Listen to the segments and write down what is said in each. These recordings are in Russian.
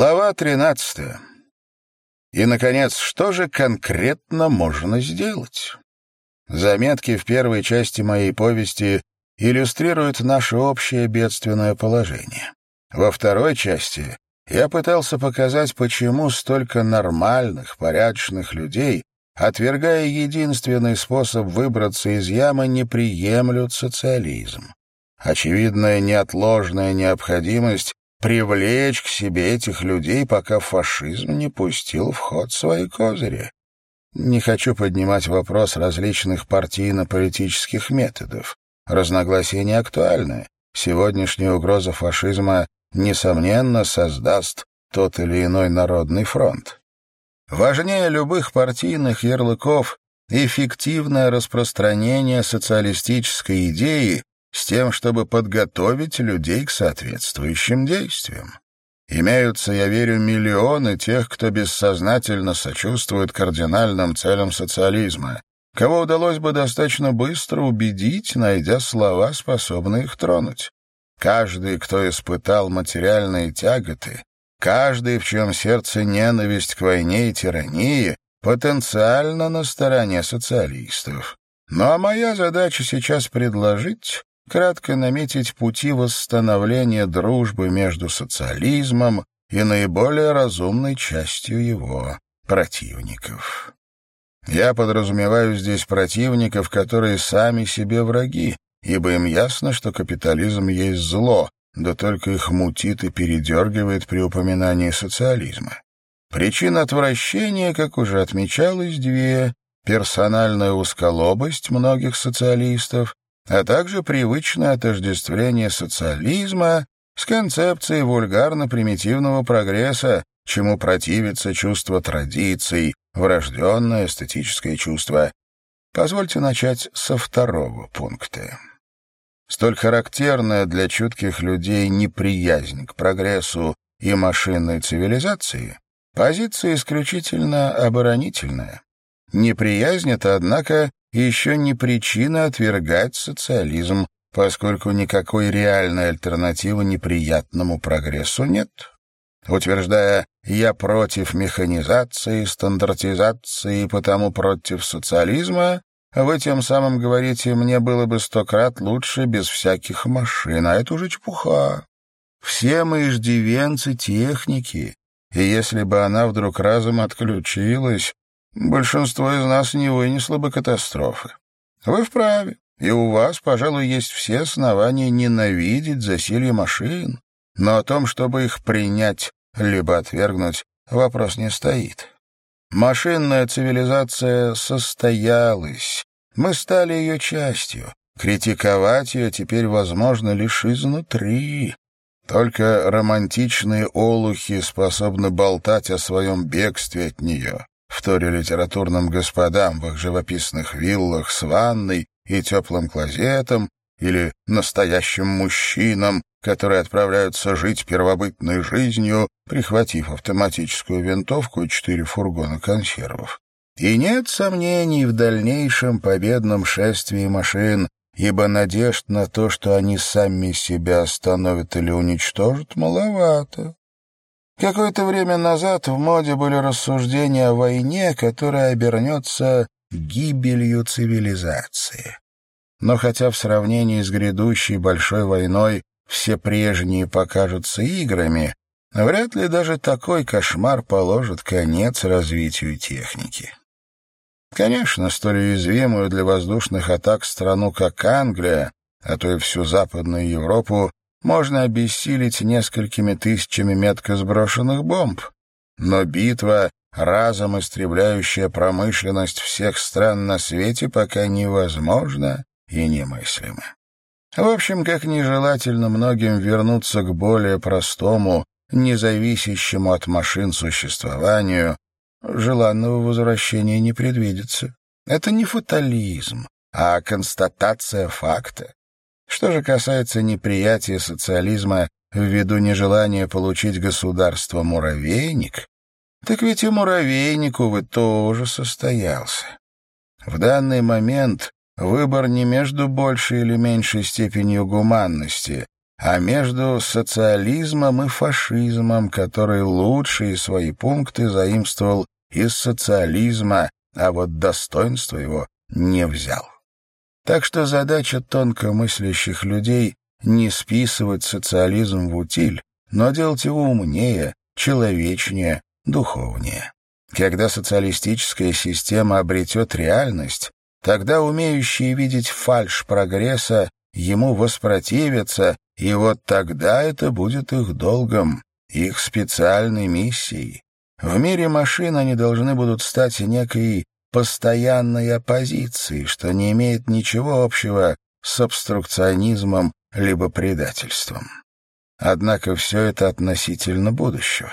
Глава 13. И, наконец, что же конкретно можно сделать? Заметки в первой части моей повести иллюстрируют наше общее бедственное положение. Во второй части я пытался показать, почему столько нормальных, порядочных людей, отвергая единственный способ выбраться из ямы, не приемлют социализм. Очевидная неотложная необходимость привлечь к себе этих людей, пока фашизм не пустил в ход свои козыри. Не хочу поднимать вопрос различных партийно-политических методов. Разногласия не актуальны. Сегодняшняя угроза фашизма, несомненно, создаст тот или иной народный фронт. Важнее любых партийных ярлыков эффективное распространение социалистической идеи с тем, чтобы подготовить людей к соответствующим действиям. Имеются, я верю, миллионы тех, кто бессознательно сочувствует кардинальным целям социализма, кого удалось бы достаточно быстро убедить, найдя слова, способные их тронуть. Каждый, кто испытал материальные тяготы, каждый, в чьем сердце ненависть к войне и тирании, потенциально на стороне социалистов. Ну а моя задача сейчас предложить, кратко наметить пути восстановления дружбы между социализмом и наиболее разумной частью его противников. Я подразумеваю здесь противников, которые сами себе враги, ибо им ясно, что капитализм есть зло, да только их мутит и передергивает при упоминании социализма. Причин отвращения, как уже отмечалось, две — персональная узколобость многих социалистов а также привычное отождествление социализма с концепцией вульгарно-примитивного прогресса, чему противится чувство традиций, врожденное эстетическое чувство. Позвольте начать со второго пункта. Столь характерная для чутких людей неприязнь к прогрессу и машинной цивилизации позиция исключительно оборонительная. Неприязнь это, однако, еще не причина отвергать социализм, поскольку никакой реальной альтернативы неприятному прогрессу нет. Утверждая «я против механизации, стандартизации и потому против социализма», вы тем самым говорите «мне было бы сто крат лучше без всяких машин», а это уже чепуха. Все мы иждивенцы техники, и если бы она вдруг разом отключилась, большинство из нас не вынесло бы катастрофы. Вы вправе, и у вас, пожалуй, есть все основания ненавидеть засилье машин, но о том, чтобы их принять либо отвергнуть, вопрос не стоит. Машинная цивилизация состоялась, мы стали ее частью. Критиковать ее теперь возможно лишь изнутри. Только романтичные олухи способны болтать о своем бегстве от нее вторя литературным господам в их живописных виллах с ванной и теплым клозетом, или настоящим мужчинам, которые отправляются жить первобытной жизнью, прихватив автоматическую винтовку и четыре фургона консервов. И нет сомнений в дальнейшем победном шествии машин, ибо надежд на то, что они сами себя остановят или уничтожат, маловато. Какое-то время назад в моде были рассуждения о войне, которая обернется гибелью цивилизации. Но хотя в сравнении с грядущей большой войной все прежние покажутся играми, вряд ли даже такой кошмар положит конец развитию техники. Конечно, столь уязвимую для воздушных атак страну, как Англия, а то и всю Западную Европу, можно обессилить несколькими тысячами метко сброшенных бомб. Но битва, разом истребляющая промышленность всех стран на свете, пока невозможна и немыслима. В общем, как нежелательно многим вернуться к более простому, независящему от машин существованию, желанного возвращения не предвидится. Это не фатализм, а констатация факта. Что же касается неприятия социализма ввиду нежелания получить государство-муравейник, так ведь и муравейник, увы, тоже состоялся. В данный момент выбор не между большей или меньшей степенью гуманности, а между социализмом и фашизмом, который лучшие свои пункты заимствовал из социализма, а вот достоинство его не взял. Так что задача тонкомыслящих людей не списывать социализм в утиль, но делать его умнее, человечнее, духовнее. Когда социалистическая система обретет реальность, тогда умеющие видеть фальшь прогресса ему воспротивятся и вот тогда это будет их долгом, их специальной миссией. В мире машин они должны будут стать некой постоянной оппозицией, что не имеет ничего общего с обструкционизмом либо предательством. Однако все это относительно будущего.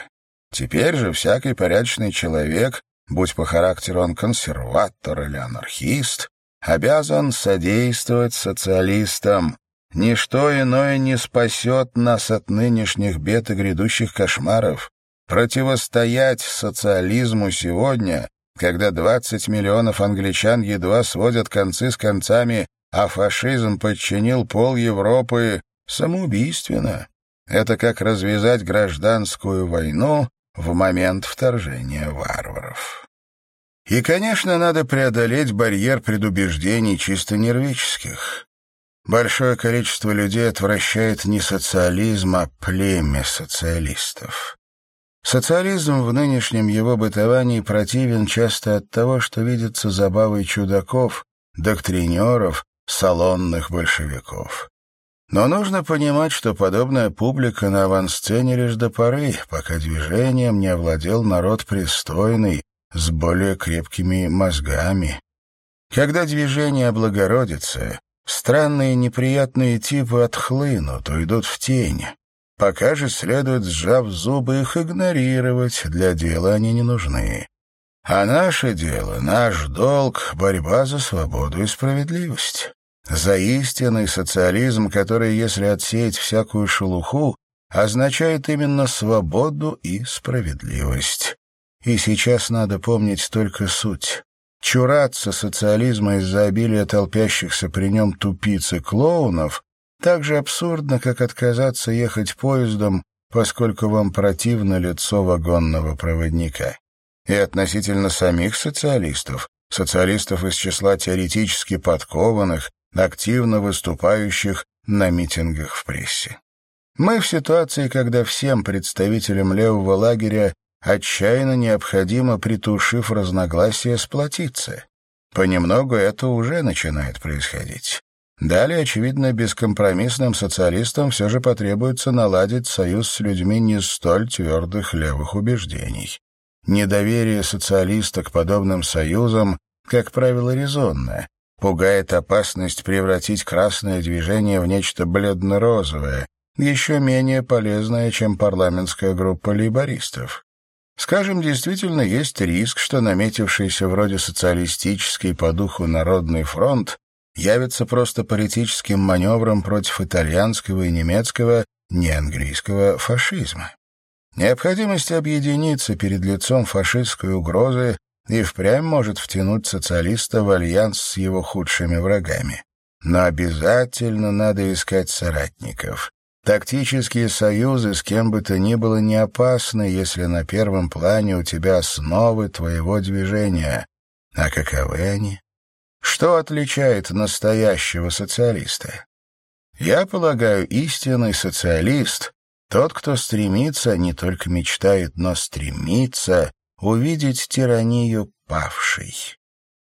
Теперь же всякий порядочный человек, будь по характеру он консерватор или анархист, обязан содействовать социалистам, Ничто иное не спасет нас от нынешних бед и грядущих кошмаров. Противостоять социализму сегодня, когда 20 миллионов англичан едва сводят концы с концами, а фашизм подчинил пол Европы, самоубийственно. Это как развязать гражданскую войну в момент вторжения варваров. И, конечно, надо преодолеть барьер предубеждений чисто нервических. Большое количество людей отвращает не социализм, а племя социалистов. Социализм в нынешнем его бытовании противен часто от того, что видится забавой чудаков, доктринеров, салонных большевиков. Но нужно понимать, что подобная публика на авансцене лишь до поры, пока движением не овладел народ пристойный, с более крепкими мозгами. Когда движение облагородится, Странные неприятные типы отхлынут, уйдут в тень. Пока же следует, сжав зубы, их игнорировать, для дела они не нужны. А наше дело, наш долг — борьба за свободу и справедливость. За истинный социализм, который, если отсеять всякую шелуху, означает именно свободу и справедливость. И сейчас надо помнить только суть. Чураться социализма из-за обилия толпящихся при нем тупиц и клоунов так же абсурдно, как отказаться ехать поездом, поскольку вам противно лицо вагонного проводника. И относительно самих социалистов, социалистов из числа теоретически подкованных, активно выступающих на митингах в прессе. Мы в ситуации, когда всем представителям левого лагеря отчаянно необходимо, притушив разногласия, сплотиться. Понемногу это уже начинает происходить. Далее, очевидно, бескомпромиссным социалистам все же потребуется наладить союз с людьми не столь твердых левых убеждений. Недоверие социалиста к подобным союзам, как правило, резонное, пугает опасность превратить красное движение в нечто бледно-розовое, еще менее полезное, чем парламентская группа лейбористов. Скажем, действительно есть риск, что наметившийся вроде социалистический по духу Народный фронт явится просто политическим маневром против итальянского и немецкого, не английского фашизма. Необходимость объединиться перед лицом фашистской угрозы и впрямь может втянуть социалиста в альянс с его худшими врагами. Но обязательно надо искать соратников. Тактические союзы с кем бы то ни было не опасны, если на первом плане у тебя основы твоего движения. А каковы они? Что отличает настоящего социалиста? Я полагаю, истинный социалист — тот, кто стремится, не только мечтает, но стремится увидеть тиранию павшей.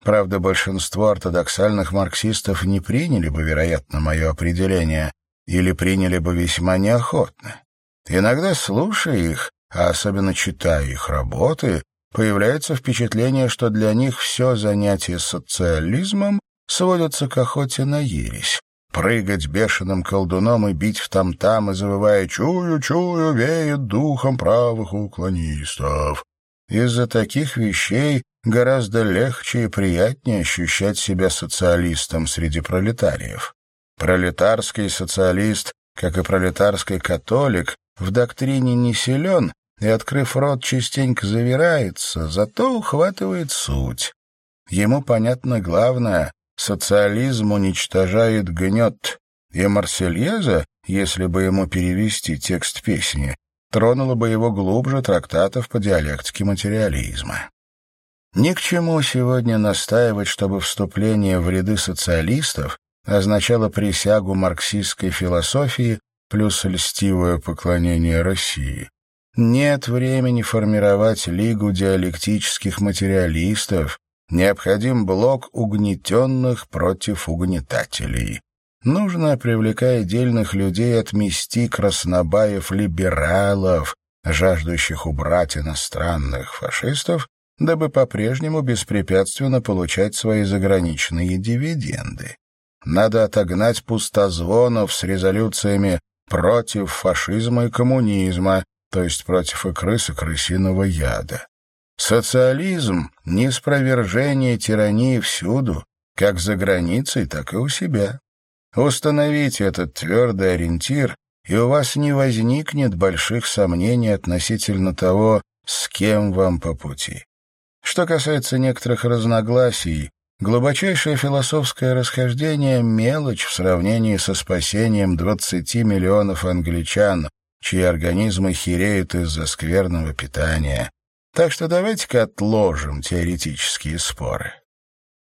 Правда, большинство ортодоксальных марксистов не приняли бы, вероятно, мое определение, или приняли бы весьма неохотно. Иногда, слушая их, а особенно читая их работы, появляется впечатление, что для них все занятие социализмом сводится к охоте на ересь. Прыгать бешеным колдуном и бить в там-там и завывая «Чую, чую, веет духом правых уклонистов». Из-за таких вещей гораздо легче и приятнее ощущать себя социалистом среди пролетариев. Пролетарский социалист, как и пролетарский католик, в доктрине не силен и, открыв рот, частенько завирается, зато ухватывает суть. Ему понятно главное — социализм уничтожает гнет, и Марсельеза, если бы ему перевести текст песни, тронула бы его глубже трактатов по диалектике материализма. Ни к чему сегодня настаивать, чтобы вступление в ряды социалистов означало присягу марксистской философии плюс льстивое поклонение России. Нет времени формировать лигу диалектических материалистов, необходим блок угнетенных против угнетателей. Нужно, привлекая дельных людей, отмести краснобаев-либералов, жаждущих убрать иностранных фашистов, дабы по-прежнему беспрепятственно получать свои заграничные дивиденды. Надо отогнать пустозвонов с резолюциями против фашизма и коммунизма, то есть против икры с крысиного яда. Социализм — неспровержение тирании всюду, как за границей, так и у себя. Установите этот твердый ориентир, и у вас не возникнет больших сомнений относительно того, с кем вам по пути. Что касается некоторых разногласий, глубочайшее философское расхождение — мелочь в сравнении со спасением 20 миллионов англичан, чьи организмы хереют из-за скверного питания. Так что давайте-ка отложим теоретические споры.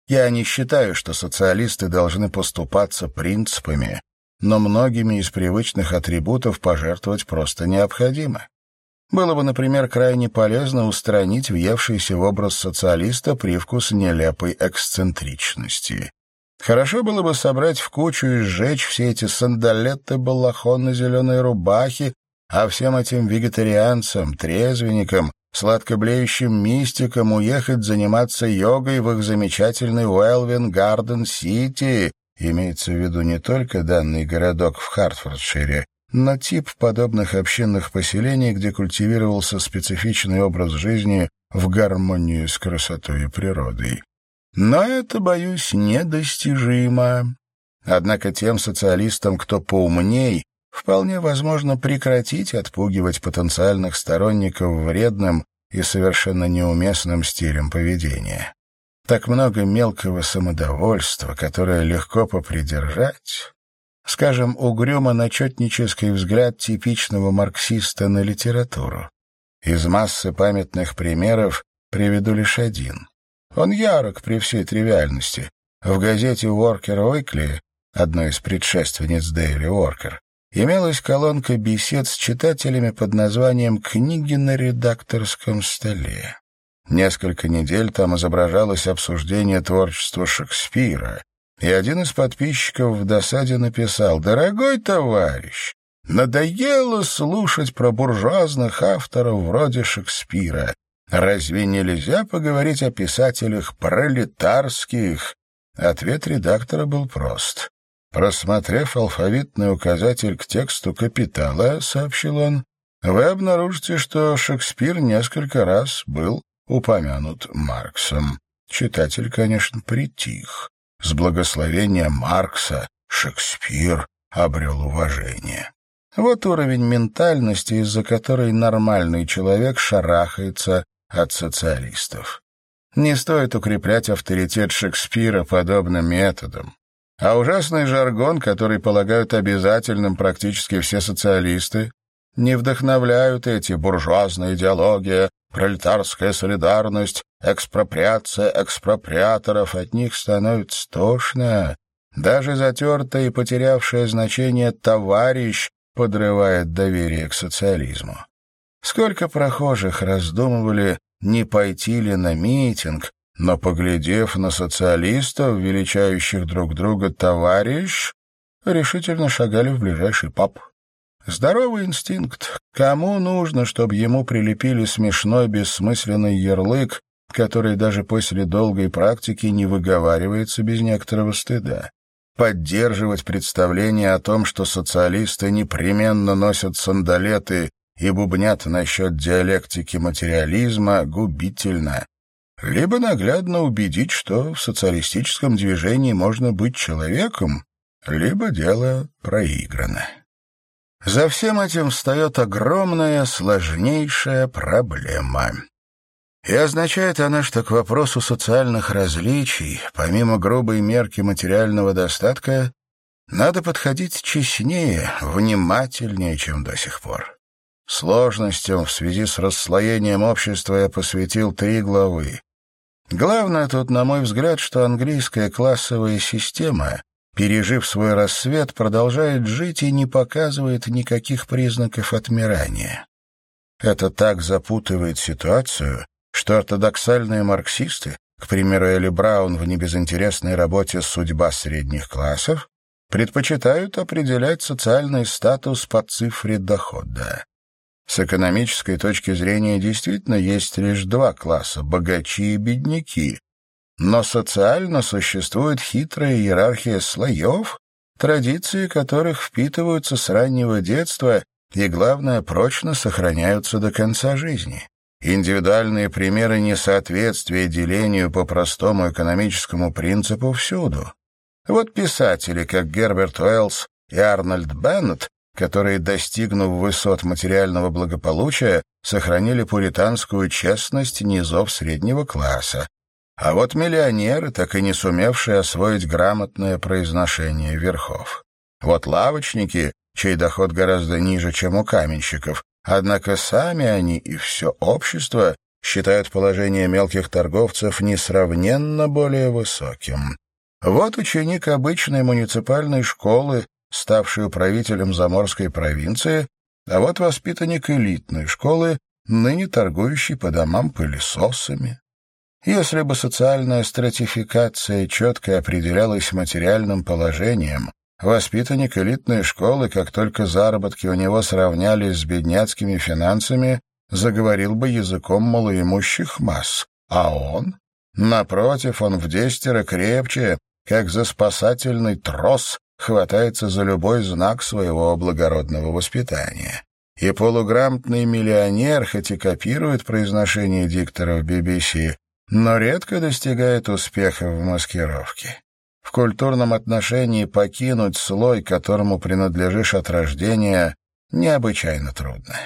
Я не считаю, что социалисты должны поступаться принципами, но многими из привычных атрибутов пожертвовать просто необходимо. Было бы, например, крайне полезно устранить въевшийся в образ социалиста привкус нелепой эксцентричности. Хорошо было бы собрать в кучу и сжечь все эти сандалеты, балахоны, зеленые рубахи, а всем этим вегетарианцам, трезвенникам, сладкоблеющим мистикам уехать заниматься йогой в их замечательный Уэлвин Гарден Сити, имеется в виду не только данный городок в Хартфордшире, но тип подобных общинных поселений, где культивировался специфичный образ жизни в гармонии с красотой и природой. Но это, боюсь, недостижимо. Однако тем социалистам, кто поумней, вполне возможно прекратить отпугивать потенциальных сторонников вредным и совершенно неуместным стилем поведения. Так много мелкого самодовольства, которое легко попридержать, Скажем, угрюмо-начетнический взгляд типичного марксиста на литературу. Из массы памятных примеров приведу лишь один. Он ярок при всей тривиальности. В газете «Уоркер Уикли», одной из предшественниц «Дейли Уоркер», имелась колонка бесед с читателями под названием «Книги на редакторском столе». Несколько недель там изображалось обсуждение творчества Шекспира, и один из подписчиков в досаде написал «Дорогой товарищ, надоело слушать про буржуазных авторов вроде Шекспира. Разве нельзя поговорить о писателях пролетарских?» Ответ редактора был прост. Просмотрев алфавитный указатель к тексту «Капитала», — сообщил он, вы обнаружите, что Шекспир несколько раз был упомянут Марксом. Читатель, конечно, притих. С благословения Маркса Шекспир обрел уважение. Вот уровень ментальности, из-за которой нормальный человек шарахается от социалистов. Не стоит укреплять авторитет Шекспира подобным методом. А ужасный жаргон, который полагают обязательным практически все социалисты, не вдохновляют эти буржуазная идеология, пролетарская солидарность, экспроприация экспроприаторов, от них становится тошно. Даже затертое и потерявшее значение «товарищ» подрывает доверие к социализму. Сколько прохожих раздумывали, не пойти ли на митинг, но, поглядев на социалистов, величающих друг друга «товарищ», решительно шагали в ближайший паб. Здоровый инстинкт. Кому нужно, чтобы ему прилепили смешной бессмысленный ярлык, который даже после долгой практики не выговаривается без некоторого стыда? Поддерживать представление о том, что социалисты непременно носят сандалеты и бубнят насчет диалектики материализма, губительно. Либо наглядно убедить, что в социалистическом движении можно быть человеком, либо дело проиграно. За всем этим встает огромная, сложнейшая проблема. И означает она, что к вопросу социальных различий, помимо грубой мерки материального достатка, надо подходить честнее, внимательнее, чем до сих пор. Сложностям в связи с расслоением общества я посвятил три главы. Главное тут, на мой взгляд, что английская классовая система, пережив свой рассвет, продолжает жить и не показывает никаких признаков отмирания. Это так запутывает ситуацию, что ортодоксальные марксисты, к примеру, Элли Браун в небезынтересной работе «Судьба средних классов», предпочитают определять социальный статус по цифре дохода. С экономической точки зрения действительно есть лишь два класса — богачи и бедняки. Но социально существует хитрая иерархия слоев, традиции которых впитываются с раннего детства и, главное, прочно сохраняются до конца жизни. Индивидуальные примеры несоответствия делению по простому экономическому принципу всюду. Вот писатели, как Герберт Уэллс и Арнольд Беннет, которые, достигнув высот материального благополучия, сохранили пуританскую честность низов среднего класса. А вот миллионеры, так и не сумевшие освоить грамотное произношение верхов. Вот лавочники, чей доход гораздо ниже, чем у каменщиков, однако сами они и все общество считают положение мелких торговцев несравненно более высоким. Вот ученик обычной муниципальной школы, ставший управителем Заморской провинции, а вот воспитанник элитной школы, ныне торгующий по домам пылесосами. Если бы социальная стратификация четко определялась материальным положением, воспитанник элитной школы, как только заработки у него сравнялись с бедняцкими финансами, заговорил бы языком малоимущих масс, а он, напротив, он в крепче, как за спасательный трос хватается за любой знак своего благородного воспитания. И полуграмотный миллионер хоть и копирует произношение дикторов BBC, но редко достигает успеха в маскировке. В культурном отношении покинуть слой, которому принадлежишь от рождения, необычайно трудно.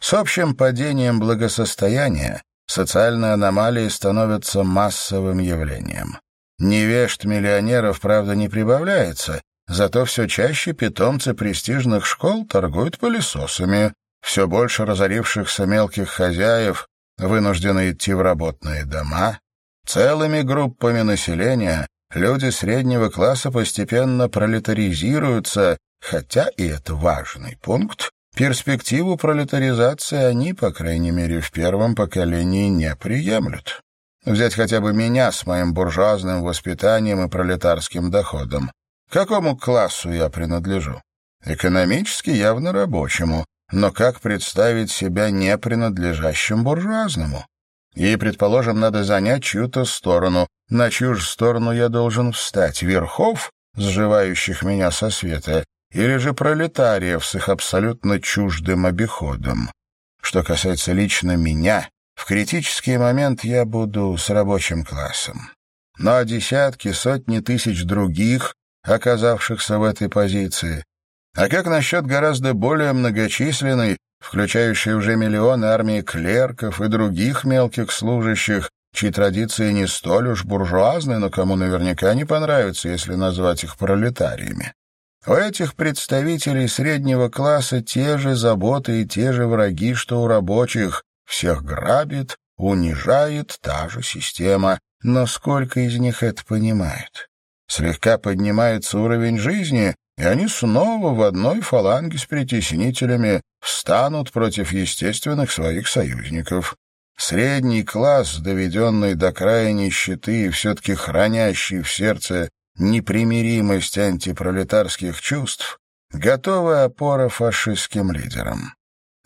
С общим падением благосостояния социальные аномалии становятся массовым явлением. Невежд миллионеров, правда, не прибавляется, зато все чаще питомцы престижных школ торгуют пылесосами, все больше разорившихся мелких хозяев вынуждены идти в работные дома, целыми группами населения люди среднего класса постепенно пролетаризируются, хотя, и это важный пункт, перспективу пролетаризации они, по крайней мере, в первом поколении не приемлют. Взять хотя бы меня с моим буржуазным воспитанием и пролетарским доходом. Какому классу я принадлежу? Экономически явно рабочему, но как представить себя не принадлежащим буржуазному? И, предположим, надо занять чью-то сторону. На чью же сторону я должен встать? Верхов, сживающих меня со света, или же пролетариев с их абсолютно чуждым обиходом? Что касается лично меня, в критический момент я буду с рабочим классом. Но десятки, сотни тысяч других, оказавшихся в этой позиции. А как насчет гораздо более многочисленной, включающей уже миллионы армии клерков и других мелких служащих, чьи традиции не столь уж буржуазны, но кому наверняка не понравится, если назвать их пролетариями? У этих представителей среднего класса те же заботы и те же враги, что у рабочих, всех грабит, унижает та же система, но сколько из них это понимают? Слегка поднимается уровень жизни, и они снова в одной фаланге с притеснителями встанут против естественных своих союзников. Средний класс, доведенный до края нищеты и все-таки хранящий в сердце непримиримость антипролетарских чувств, готовая опора фашистским лидерам.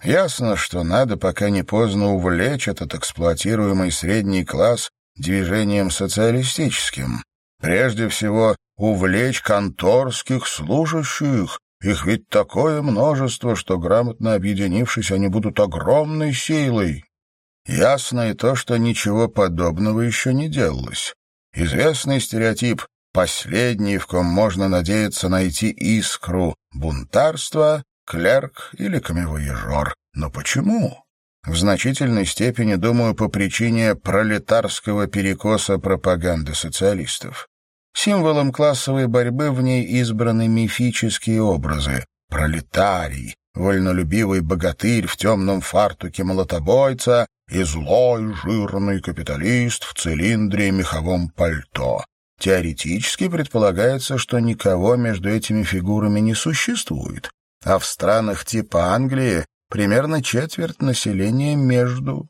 Ясно, что надо, пока не поздно, увлечь этот эксплуатируемый средний класс движением социалистическим. Прежде всего, увлечь конторских служащих. Их ведь такое множество, что, грамотно объединившись, они будут огромной силой. Ясно и то, что ничего подобного еще не делалось. Известный стереотип «последний, в ком можно надеяться найти искру бунтарства», клерк или камевоежор. Но почему? В значительной степени, думаю, по причине пролетарского перекоса пропаганды социалистов. Символом классовой борьбы в ней избраны мифические образы. Пролетарий, вольнолюбивый богатырь в темном фартуке молотобойца и злой жирный капиталист в цилиндре и меховом пальто. Теоретически предполагается, что никого между этими фигурами не существует, а в странах типа Англии примерно четверть населения между.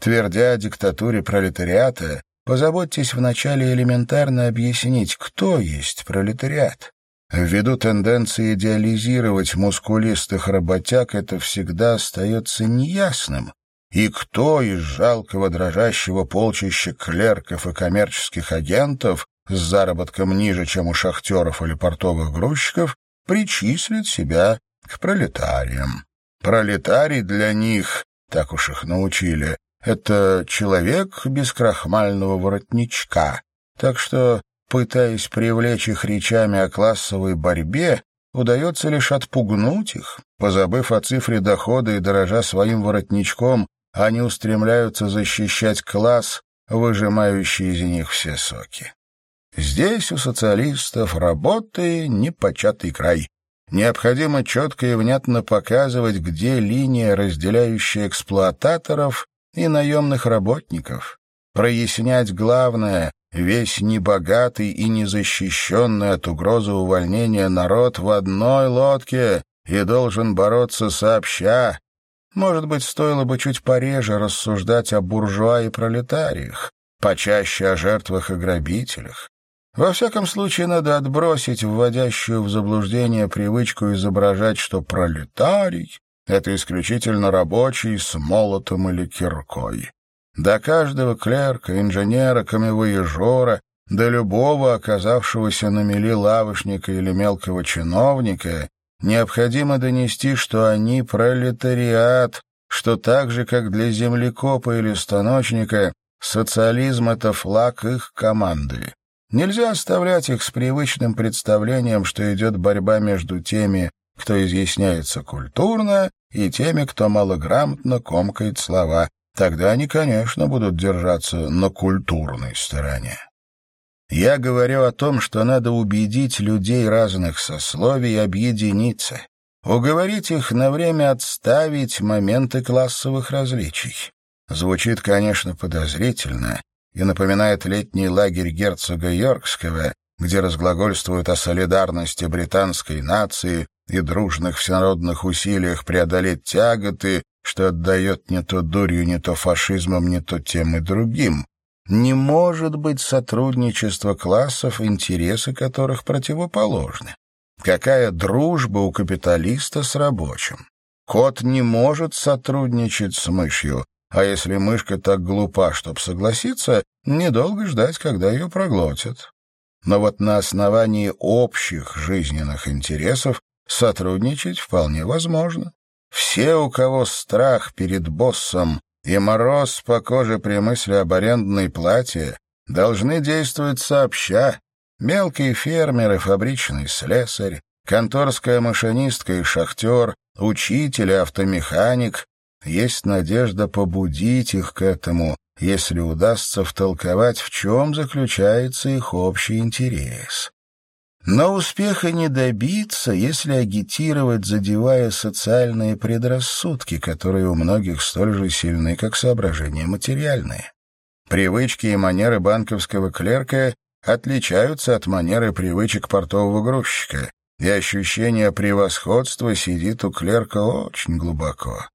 Твердя о диктатуре пролетариата, позаботьтесь вначале элементарно объяснить, кто есть пролетариат. Ввиду тенденции идеализировать мускулистых работяг это всегда остается неясным, и кто из жалкого дрожащего полчища клерков и коммерческих агентов с заработком ниже, чем у шахтеров или портовых грузчиков, причислит себя к пролетариям. Пролетарий для них, так уж их научили, это человек без крахмального воротничка. Так что, пытаясь привлечь их речами о классовой борьбе, удается лишь отпугнуть их. Позабыв о цифре дохода и дорожа своим воротничком, они устремляются защищать класс, выжимающий из них все соки. Здесь у социалистов работы непочатый край. Необходимо четко и внятно показывать, где линия, разделяющая эксплуататоров и наемных работников. Прояснять главное — весь небогатый и незащищенный от угрозы увольнения народ в одной лодке и должен бороться сообща. Может быть, стоило бы чуть пореже рассуждать о буржуа и пролетариях, почаще о жертвах и грабителях. Во всяком случае, надо отбросить вводящую в заблуждение привычку изображать, что пролетарий — это исключительно рабочий с молотом или киркой. До каждого клерка, инженера, камевоежора, до любого оказавшегося на мели лавочника или мелкого чиновника необходимо донести, что они пролетариат, что так же, как для землекопа или станочника, социализм — это флаг их команды. Нельзя оставлять их с привычным представлением, что идет борьба между теми, кто изъясняется культурно, и теми, кто малограмотно комкает слова. Тогда они, конечно, будут держаться на культурной стороне. Я говорю о том, что надо убедить людей разных сословий объединиться, уговорить их на время отставить моменты классовых различий. Звучит, конечно, подозрительно, и напоминает летний лагерь герцога Йоркского, где разглагольствуют о солидарности британской нации и дружных всенародных усилиях преодолеть тяготы, что отдает не то дурью, не то фашизмом, не то тем и другим. Не может быть сотрудничества классов, интересы которых противоположны. Какая дружба у капиталиста с рабочим? Кот не может сотрудничать с мышью, а если мышка так глупа, чтоб согласиться, недолго ждать, когда ее проглотят. Но вот на основании общих жизненных интересов сотрудничать вполне возможно. Все, у кого страх перед боссом и мороз по коже при мысли об арендной плате, должны действовать сообща. Мелкий фермер и фабричный слесарь, конторская машинистка и шахтер, учитель автомеханик есть надежда побудить их к этому, если удастся втолковать, в чем заключается их общий интерес. Но успеха не добиться, если агитировать, задевая социальные предрассудки, которые у многих столь же сильны, как соображения материальные. Привычки и манеры банковского клерка отличаются от манеры привычек портового грузчика, и ощущение превосходства сидит у клерка очень глубоко.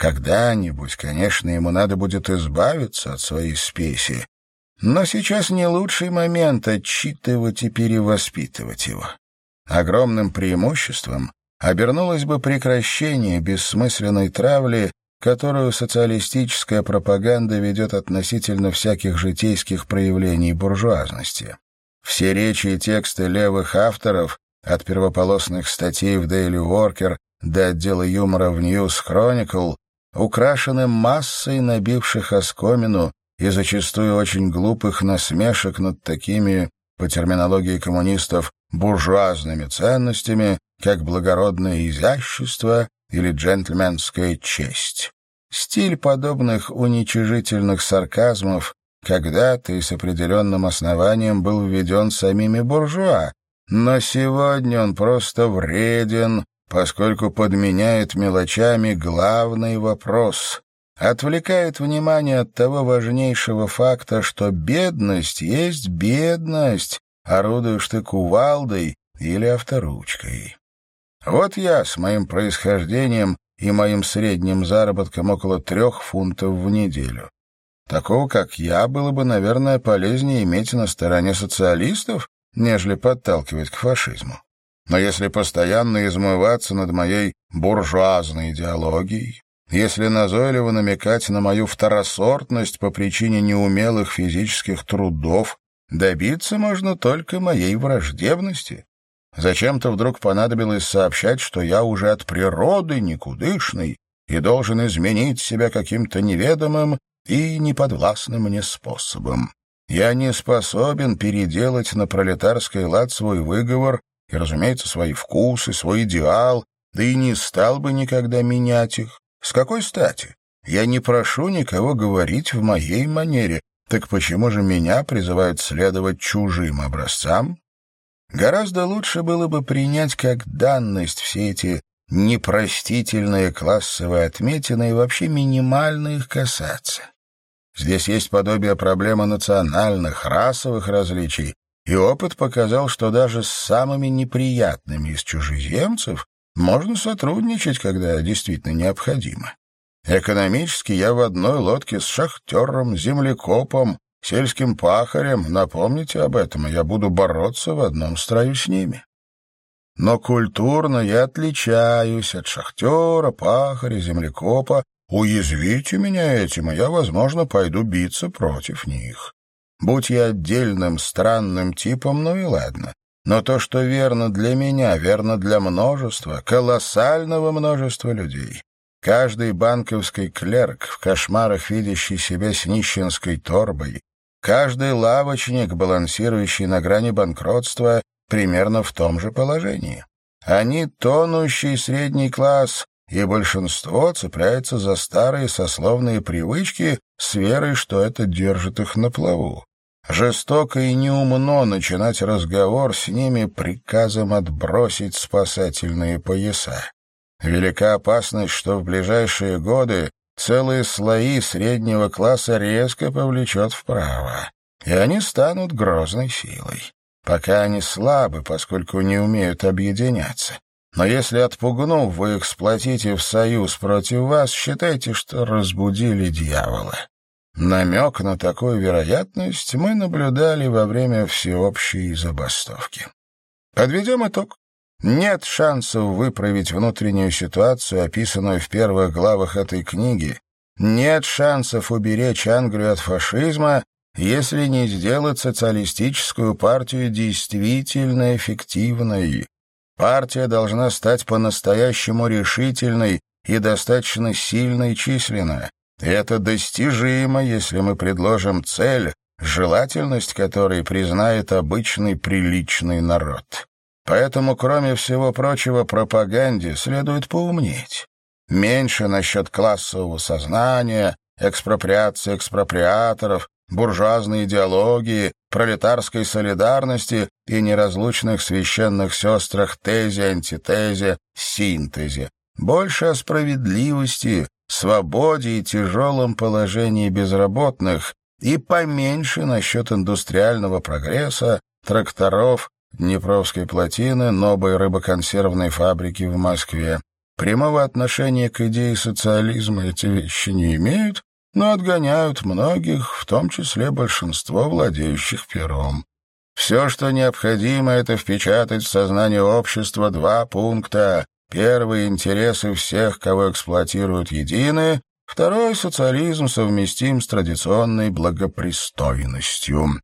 Когда-нибудь, конечно, ему надо будет избавиться от своей спеси, но сейчас не лучший момент отчитывать и перевоспитывать его. Огромным преимуществом обернулось бы прекращение бессмысленной травли, которую социалистическая пропаганда ведет относительно всяких житейских проявлений буржуазности. Все речи и тексты левых авторов, от первополосных статей в Daily Worker до отдела юмора в News Chronicle, украшены массой набивших оскомину и зачастую очень глупых насмешек над такими, по терминологии коммунистов, буржуазными ценностями, как благородное изящество или джентльменская честь. Стиль подобных уничижительных сарказмов когда-то и с определенным основанием был введен самими буржуа, но сегодня он просто вреден, поскольку подменяет мелочами главный вопрос, отвлекает внимание от того важнейшего факта, что бедность есть бедность, орудуешь ты кувалдой или авторучкой. Вот я с моим происхождением и моим средним заработком около трех фунтов в неделю. Такого, как я, было бы, наверное, полезнее иметь на стороне социалистов, нежели подталкивать к фашизму. Но если постоянно измываться над моей буржуазной идеологией, если назойливо намекать на мою второсортность по причине неумелых физических трудов, добиться можно только моей враждебности. Зачем-то вдруг понадобилось сообщать, что я уже от природы никудышный и должен изменить себя каким-то неведомым и неподвластным мне способом. Я не способен переделать на пролетарский лад свой выговор и, разумеется, свои вкусы, свой идеал, да и не стал бы никогда менять их. С какой стати? Я не прошу никого говорить в моей манере, так почему же меня призывают следовать чужим образцам? Гораздо лучше было бы принять как данность все эти непростительные классовые отметины и вообще минимально их касаться. Здесь есть подобие проблемы национальных, расовых различий, и опыт показал, что даже с самыми неприятными из чужеземцев можно сотрудничать, когда действительно необходимо. Экономически я в одной лодке с шахтером, землекопом, сельским пахарем, напомните об этом, я буду бороться в одном строю с ними. Но культурно я отличаюсь от шахтера, пахаря, землекопа Уязвите меня этим, и я, возможно, пойду биться против них. Будь я отдельным странным типом, ну и ладно. Но то, что верно для меня, верно для множества, колоссального множества людей. Каждый банковский клерк, в кошмарах видящий себя с нищенской торбой, каждый лавочник, балансирующий на грани банкротства, примерно в том же положении. Они тонущий средний класс, и большинство цепляется за старые сословные привычки с верой, что это держит их на плаву. Жестоко и неумно начинать разговор с ними приказом отбросить спасательные пояса. Велика опасность, что в ближайшие годы целые слои среднего класса резко повлечет вправо, и они станут грозной силой. Пока они слабы, поскольку не умеют объединяться. Но если, отпугнув, вы их сплотите в союз против вас, считайте, что разбудили дьявола. Намек на такую вероятность мы наблюдали во время всеобщей забастовки. Подведем итог. Нет шансов выправить внутреннюю ситуацию, описанную в первых главах этой книги. Нет шансов уберечь Англию от фашизма, если не сделать социалистическую партию действительно эффективной. Партия должна стать по-настоящему решительной и достаточно сильной численно. Это достижимо, если мы предложим цель, желательность которой признает обычный приличный народ. Поэтому, кроме всего прочего, пропаганде следует поумнеть. Меньше насчет классового сознания, экспроприации экспроприаторов, буржуазной идеологии, пролетарской солидарности и неразлучных священных сестрах тезе, антитезе, синтезе. Больше о справедливости, свободе и тяжелом положении безработных и поменьше насчет индустриального прогресса, тракторов, Днепровской плотины, новой рыбоконсервной фабрики в Москве. Прямого отношения к идее социализма эти вещи не имеют, но отгоняют многих, в том числе большинство владеющих пером. Все, что необходимо, это впечатать в сознание общества два пункта. Первый — интересы всех, кого эксплуатируют едины. Второй — социализм совместим с традиционной благопристойностью.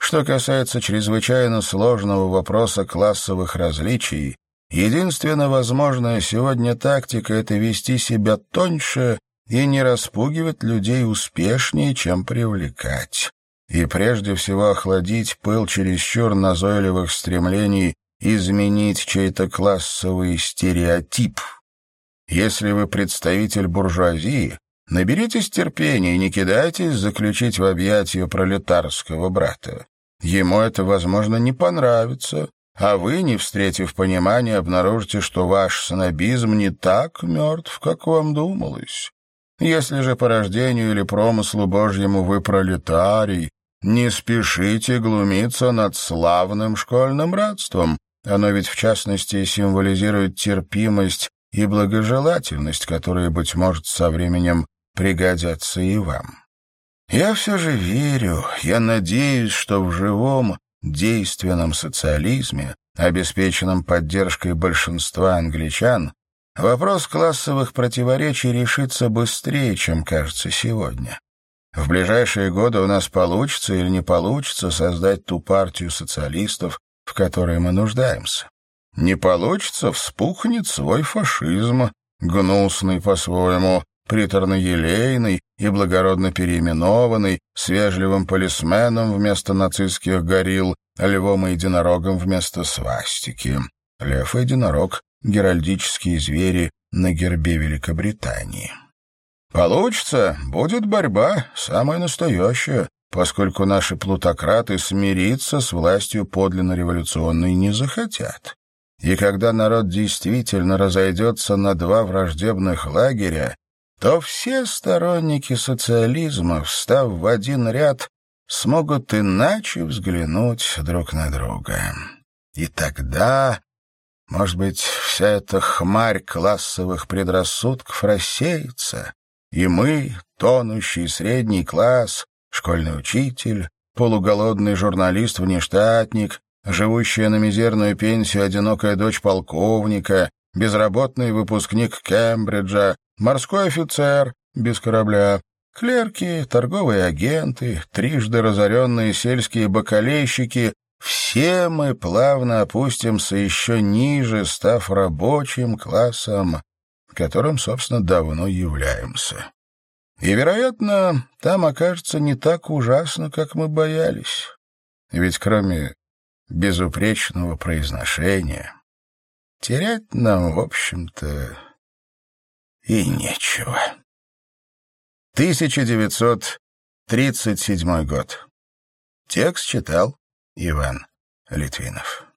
Что касается чрезвычайно сложного вопроса классовых различий, единственно возможная сегодня тактика — это вести себя тоньше и не распугивать людей успешнее, чем привлекать. И прежде всего охладить пыл чересчур назойливых стремлений изменить чей-то классовый стереотип. Если вы представитель буржуазии, Наберитесь терпения и не кидайтесь заключить в объятия пролетарского брата. Ему это, возможно, не понравится, а вы, не встретив понимания, обнаружите, что ваш снобизм не так мертв, как вам думалось. Если же по рождению или промыслу Божьему вы пролетарий, не спешите глумиться над славным школьным братством. Оно ведь, в частности, символизирует терпимость и благожелательность, которые, быть может, со временем пригодятся и вам. Я все же верю, я надеюсь, что в живом, действенном социализме, обеспеченном поддержкой большинства англичан, вопрос классовых противоречий решится быстрее, чем кажется сегодня. В ближайшие годы у нас получится или не получится создать ту партию социалистов, в которой мы нуждаемся. Не получится, вспухнет свой фашизм, гнусный по-своему, приторно-елейный и благородно переименованный, с вежливым полисменом вместо нацистских горилл, львом и единорогом вместо свастики. Лев и единорог — геральдические звери на гербе Великобритании. Получится, будет борьба, самая настоящая, поскольку наши плутократы смириться с властью подлинно революционной не захотят. И когда народ действительно разойдется на два враждебных лагеря, то все сторонники социализма, встав в один ряд, смогут иначе взглянуть друг на друга. И тогда, может быть, вся эта хмарь классовых предрассудков рассеется, и мы, тонущий средний класс, школьный учитель, полуголодный журналист-внештатник, живущая на мизерную пенсию одинокая дочь полковника, безработный выпускник Кембриджа, морской офицер без корабля, клерки, торговые агенты, трижды разоренные сельские бакалейщики — все мы плавно опустимся еще ниже, став рабочим классом, которым, собственно, давно являемся. И, вероятно, там окажется не так ужасно, как мы боялись. Ведь кроме безупречного произношения терять нам, в общем-то, и нечего. 1937 год. Текст читал Иван Литвинов.